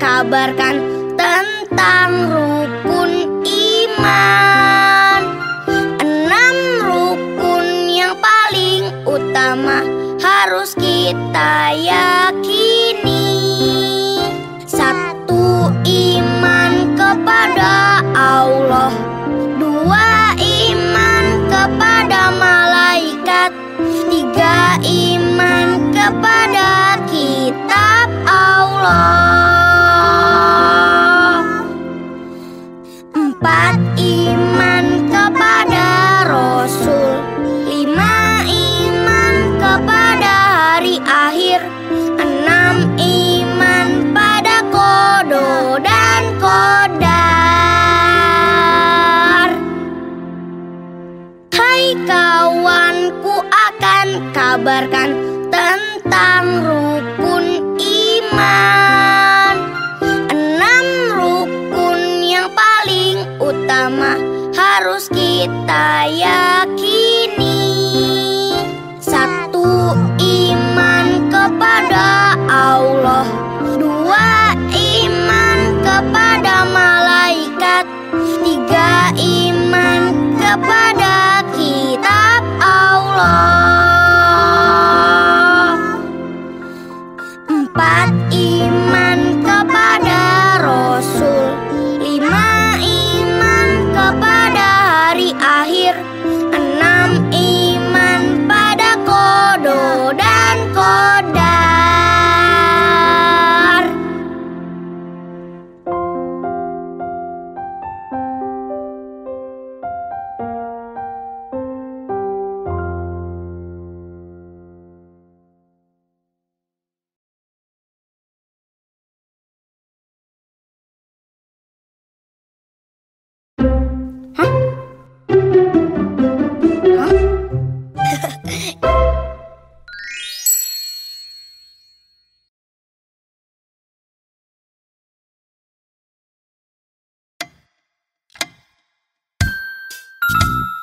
kabarkan tentang rukun iman. Enam rukun yang paling utama harus kita yakini. Satu iman kepada Allah. Dua iman kepada malaikat. Tiga iman kepada kitab Allah Empat iman kepada Rasul. Lima iman kepada hari akhir. Enam iman pada kodo dan kodar. Hai kawanku akan kabarkan tentang rukun harus kita yakini. Satu iman kepada Allah Dua iman kepada malaikat Tiga iman kepada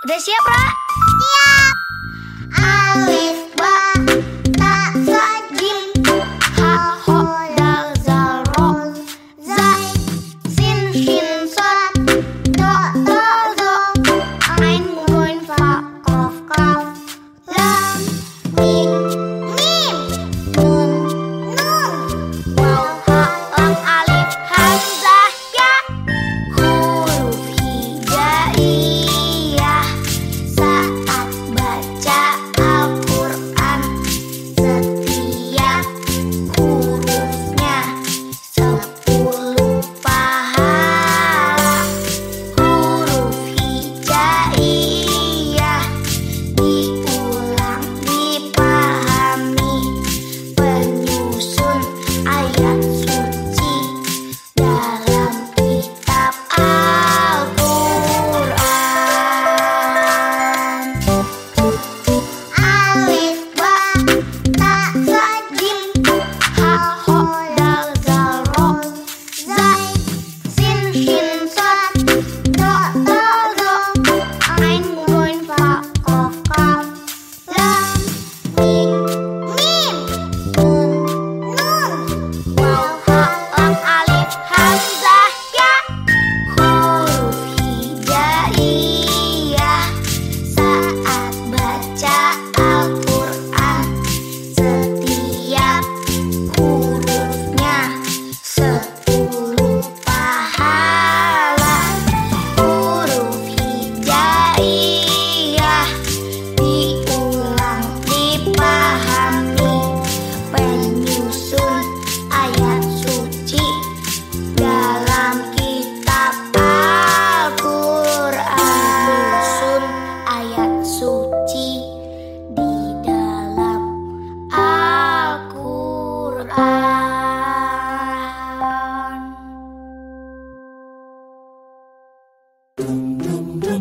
Udah siap, Ra? Siap.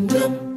dum dum.